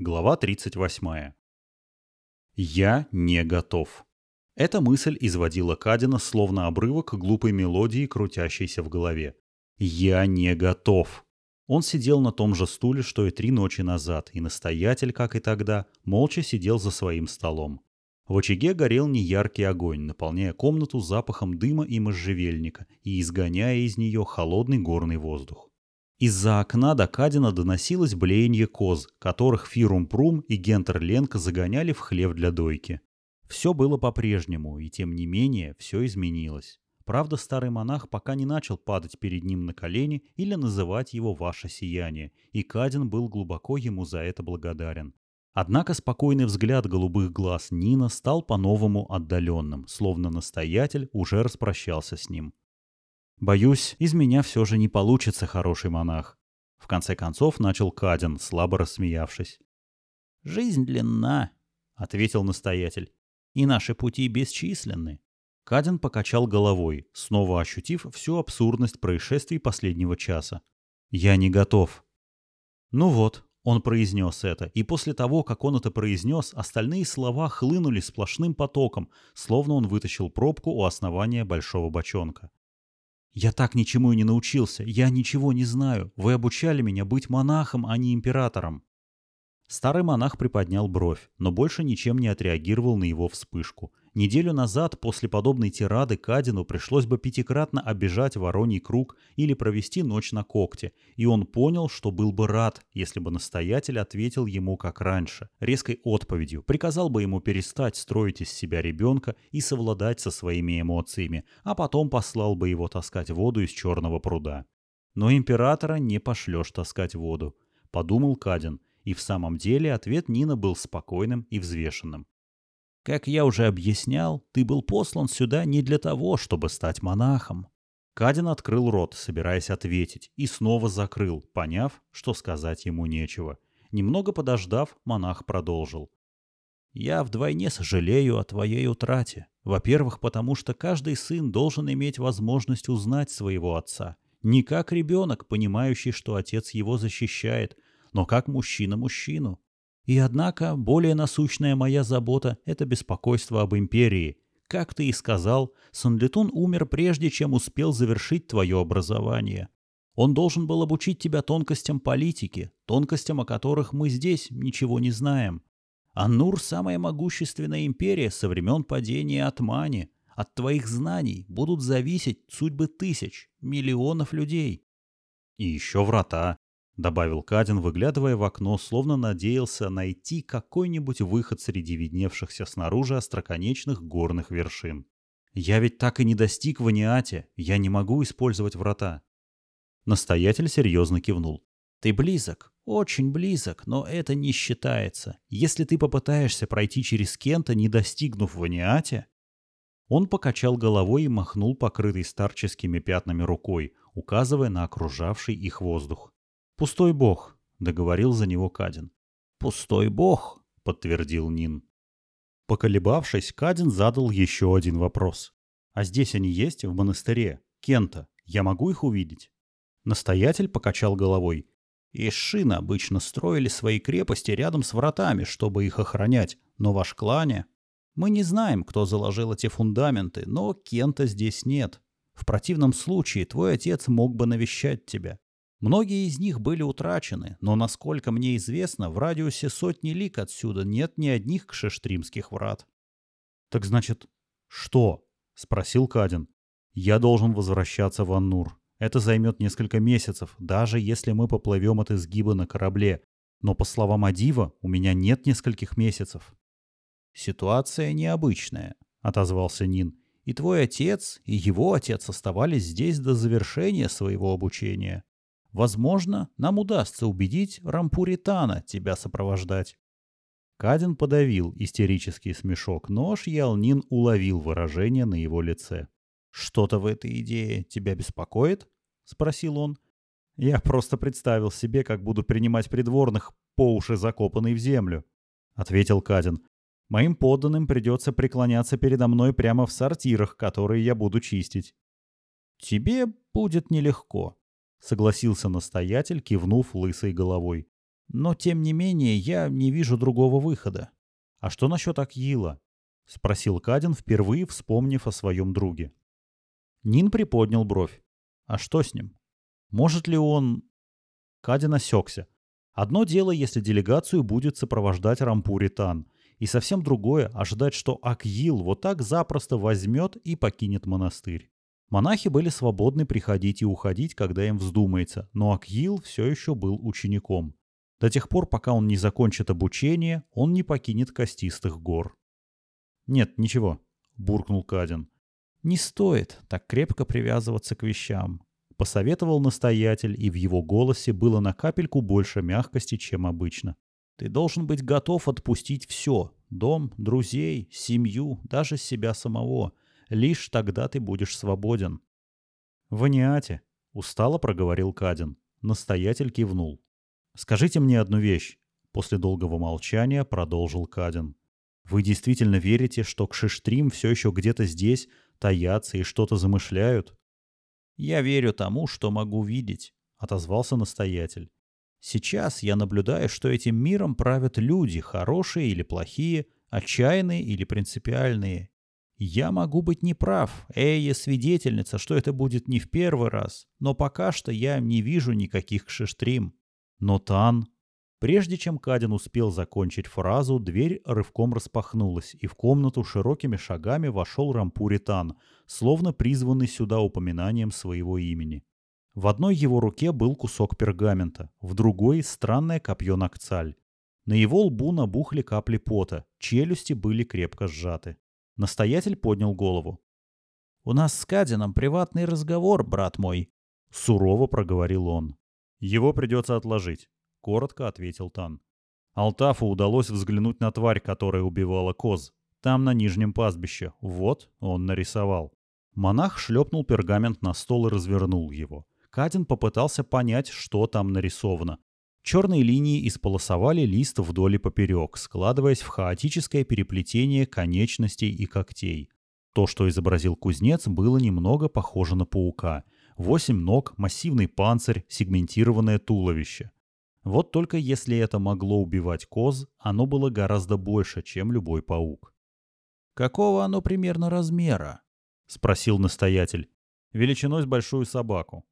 Глава 38. Я не готов. Эта мысль изводила Кадина словно обрывок глупой мелодии, крутящейся в голове. Я не готов. Он сидел на том же стуле, что и три ночи назад, и настоятель, как и тогда, молча сидел за своим столом. В очаге горел неяркий огонь, наполняя комнату запахом дыма и можжевельника и изгоняя из нее холодный горный воздух. Из-за окна до Кадина доносилось блеяние коз, которых Фирум Прум и Гентер Ленка загоняли в хлев для дойки. Все было по-прежнему, и тем не менее все изменилось. Правда, старый монах пока не начал падать перед ним на колени или называть его «ваше сияние», и Кадин был глубоко ему за это благодарен. Однако спокойный взгляд голубых глаз Нина стал по-новому отдаленным, словно настоятель уже распрощался с ним. «Боюсь, из меня все же не получится хороший монах», — в конце концов начал Кадин, слабо рассмеявшись. «Жизнь длинна», — ответил настоятель и наши пути бесчисленны. Кадин покачал головой, снова ощутив всю абсурдность происшествий последнего часа. «Я не готов». Ну вот, он произнес это, и после того, как он это произнес, остальные слова хлынули сплошным потоком, словно он вытащил пробку у основания большого бочонка. «Я так ничему и не научился, я ничего не знаю. Вы обучали меня быть монахом, а не императором». Старый монах приподнял бровь, но больше ничем не отреагировал на его вспышку. Неделю назад после подобной тирады Кадину пришлось бы пятикратно обижать Вороний круг или провести ночь на когте, и он понял, что был бы рад, если бы настоятель ответил ему как раньше, резкой отповедью, приказал бы ему перестать строить из себя ребенка и совладать со своими эмоциями, а потом послал бы его таскать воду из черного пруда. Но императора не пошлешь таскать воду, подумал Кадин, и в самом деле ответ Нина был спокойным и взвешенным. «Как я уже объяснял, ты был послан сюда не для того, чтобы стать монахом». Кадин открыл рот, собираясь ответить, и снова закрыл, поняв, что сказать ему нечего. Немного подождав, монах продолжил. «Я вдвойне сожалею о твоей утрате. Во-первых, потому что каждый сын должен иметь возможность узнать своего отца. Не как ребенок, понимающий, что отец его защищает, но как мужчина мужчину. И однако более насущная моя забота – это беспокойство об империи. Как ты и сказал, Санлитун умер прежде, чем успел завершить твое образование. Он должен был обучить тебя тонкостям политики, тонкостям, о которых мы здесь ничего не знаем. Аннур – самая могущественная империя со времен падения Атмани. От твоих знаний будут зависеть судьбы тысяч, миллионов людей. И еще врата, добавил Кадин, выглядывая в окно, словно надеялся найти какой-нибудь выход среди видневшихся снаружи остроконечных горных вершин. «Я ведь так и не достиг в я не могу использовать врата». Настоятель серьезно кивнул. «Ты близок, очень близок, но это не считается. Если ты попытаешься пройти через Кента, не достигнув в Аниате...» Он покачал головой и махнул покрытой старческими пятнами рукой, указывая на окружавший их воздух. «Пустой бог», — договорил за него Кадин. «Пустой бог», — подтвердил Нин. Поколебавшись, Кадин задал еще один вопрос. «А здесь они есть, в монастыре? Кента? Я могу их увидеть?» Настоятель покачал головой. «Ишины обычно строили свои крепости рядом с вратами, чтобы их охранять, но ваш клане...» «Мы не знаем, кто заложил эти фундаменты, но Кента здесь нет. В противном случае твой отец мог бы навещать тебя. Многие из них были утрачены, но, насколько мне известно, в радиусе сотни лик отсюда нет ни одних кшештримских врат. «Так значит, что?» — спросил Кадин. «Я должен возвращаться в Аннур. Это займет несколько месяцев, даже если мы поплывем от изгиба на корабле. Но, по словам Адива, у меня нет нескольких месяцев». «Ситуация необычная», — отозвался Нин. «И твой отец, и его отец оставались здесь до завершения своего обучения. Возможно, нам удастся убедить Рампуритана тебя сопровождать. Кадин подавил истерический смешок, но Шьялнин уловил выражение на его лице. «Что-то в этой идее тебя беспокоит?» — спросил он. «Я просто представил себе, как буду принимать придворных, по уши закопанный в землю», — ответил Кадин. «Моим подданным придется преклоняться передо мной прямо в сортирах, которые я буду чистить». «Тебе будет нелегко», — согласился настоятель, кивнув лысой головой. Но, тем не менее, я не вижу другого выхода. А что насчет Акьила? — спросил Кадин, впервые вспомнив о своем друге. Нин приподнял бровь. «А что с ним? Может ли он...» Кадин осекся. Одно дело, если делегацию будет сопровождать Рампури Тан, и совсем другое — ожидать, что Акьил вот так запросто возьмет и покинет монастырь. Монахи были свободны приходить и уходить, когда им вздумается, но Акьил все еще был учеником. До тех пор, пока он не закончит обучение, он не покинет костистых гор. «Нет, ничего», — буркнул Кадин. «Не стоит так крепко привязываться к вещам», — посоветовал настоятель, и в его голосе было на капельку больше мягкости, чем обычно. «Ты должен быть готов отпустить все — дом, друзей, семью, даже себя самого. Лишь тогда ты будешь свободен». «В Аниате», — устало проговорил Кадин. Настоятель кивнул. «Скажите мне одну вещь», — после долгого молчания продолжил Кадин. Вы действительно верите, что Кшиштрим все еще где-то здесь, таятся и что-то замышляют? Я верю тому, что могу видеть, отозвался настоятель. Сейчас я наблюдаю, что этим миром правят люди, хорошие или плохие, отчаянные или принципиальные. Я могу быть неправ, Эйя свидетельница, что это будет не в первый раз, но пока что я не вижу никаких кшиштрим. Но Тан, Прежде чем Кадин успел закончить фразу, дверь рывком распахнулась, и в комнату широкими шагами вошел Рампуритан, словно призванный сюда упоминанием своего имени. В одной его руке был кусок пергамента, в другой — странное копье Накцаль. На его лбу набухли капли пота, челюсти были крепко сжаты. Настоятель поднял голову. «У нас с Кадином приватный разговор, брат мой», — сурово проговорил он. «Его придется отложить. — коротко ответил Тан. Алтафу удалось взглянуть на тварь, которая убивала коз. Там, на нижнем пастбище. Вот, он нарисовал. Монах шлепнул пергамент на стол и развернул его. Катин попытался понять, что там нарисовано. Черные линии исполосовали лист вдоль и поперек, складываясь в хаотическое переплетение конечностей и когтей. То, что изобразил кузнец, было немного похоже на паука. Восемь ног, массивный панцирь, сегментированное туловище. Вот только если это могло убивать коз, оно было гораздо больше, чем любой паук. «Какого оно примерно размера?» — спросил настоятель. «Величиной с большую собаку».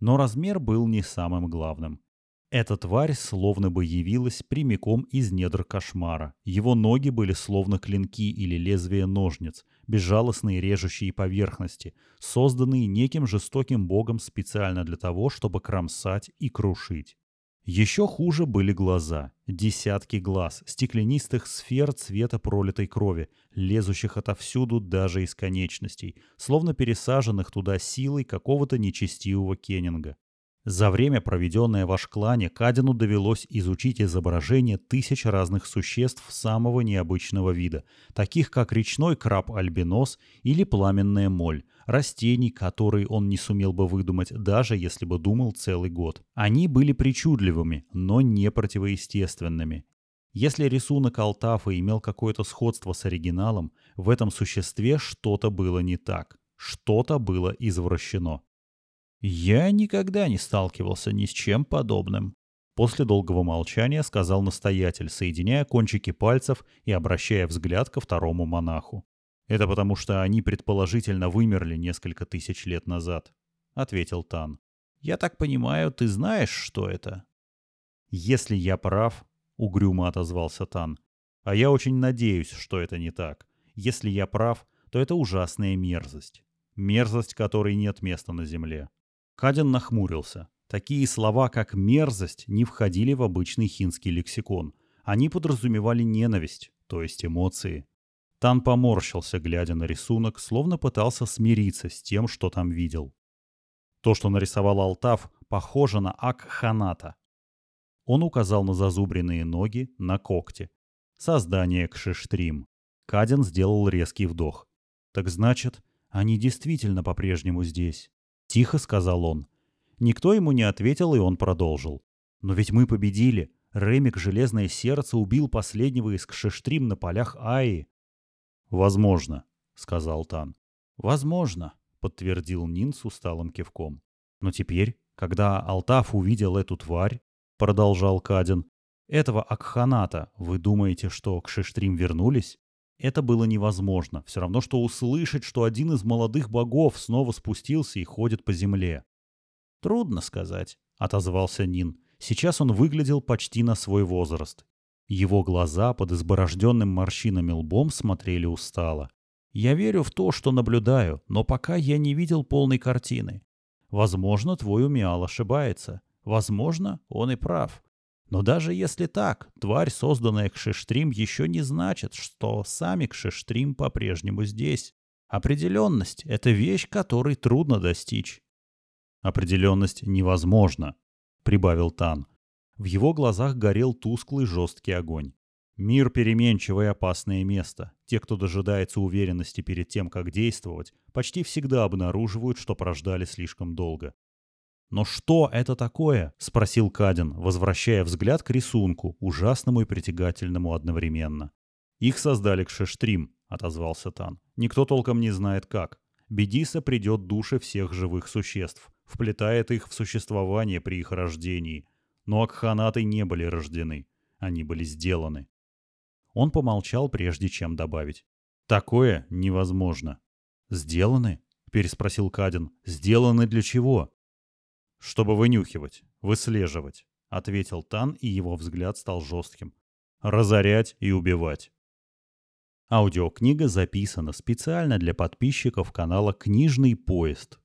Но размер был не самым главным. Эта тварь словно бы явилась прямиком из недр кошмара. Его ноги были словно клинки или лезвия ножниц, безжалостные режущие поверхности, созданные неким жестоким богом специально для того, чтобы кромсать и крушить. Еще хуже были глаза. Десятки глаз, стеклянистых сфер цвета пролитой крови, лезущих отовсюду даже из конечностей, словно пересаженных туда силой какого-то нечестивого кеннинга. За время, проведенное в Ашклане, Кадину довелось изучить изображения тысяч разных существ самого необычного вида, таких как речной краб-альбинос или пламенная моль, растений, которые он не сумел бы выдумать, даже если бы думал целый год. Они были причудливыми, но не противоестественными. Если рисунок Алтафа имел какое-то сходство с оригиналом, в этом существе что-то было не так, что-то было извращено. «Я никогда не сталкивался ни с чем подобным», — после долгого молчания сказал настоятель, соединяя кончики пальцев и обращая взгляд ко второму монаху. «Это потому, что они предположительно вымерли несколько тысяч лет назад», — ответил Тан. «Я так понимаю, ты знаешь, что это?» «Если я прав», — угрюмо отозвался Тан, — «а я очень надеюсь, что это не так. Если я прав, то это ужасная мерзость. Мерзость, которой нет места на земле. Кадин нахмурился. Такие слова, как «мерзость», не входили в обычный хинский лексикон. Они подразумевали ненависть, то есть эмоции. Тан поморщился, глядя на рисунок, словно пытался смириться с тем, что там видел. То, что нарисовал Алтав, похоже на Акханата. Он указал на зазубренные ноги, на когти. Создание Кшиштрим. Кадин сделал резкий вдох. Так значит, они действительно по-прежнему здесь. — тихо сказал он. Никто ему не ответил, и он продолжил. «Но ведь мы победили. Ремик Железное Сердце убил последнего из Кшештрим на полях Аи». «Возможно», — сказал Тан. «Возможно», — подтвердил Нин с усталым кивком. «Но теперь, когда Алтаф увидел эту тварь, продолжал Кадин. Этого Акханата, вы думаете, что к Шиштрим вернулись? Это было невозможно, все равно, что услышать, что один из молодых богов снова спустился и ходит по земле. «Трудно сказать», — отозвался Нин. Сейчас он выглядел почти на свой возраст. Его глаза под изборожденным морщинами лбом смотрели устало. «Я верю в то, что наблюдаю, но пока я не видел полной картины. Возможно, твой умиал ошибается. Возможно, он и прав. Но даже если так, тварь, созданная Кшиштрим, еще не значит, что сами Кшиштрим по-прежнему здесь. Определенность — это вещь, которой трудно достичь. «Определенность невозможна», — прибавил Тан. В его глазах горел тусклый жесткий огонь. Мир — переменчивое и опасное место. Те, кто дожидается уверенности перед тем, как действовать, почти всегда обнаруживают, что прождали слишком долго. «Но что это такое?» — спросил Кадин, возвращая взгляд к рисунку, ужасному и притягательному одновременно. «Их создали к Шештрим», — отозвался Тан. «Никто толком не знает как. Бедиса придет души всех живых существ, вплетает их в существование при их рождении. Но акханаты не были рождены, они были сделаны». Он помолчал, прежде чем добавить. «Такое невозможно». «Сделаны?» — переспросил Кадин. «Сделаны для чего?» «Чтобы вынюхивать, выслеживать», — ответил Тан, и его взгляд стал жестким. «Разорять и убивать». Аудиокнига записана специально для подписчиков канала «Книжный поезд».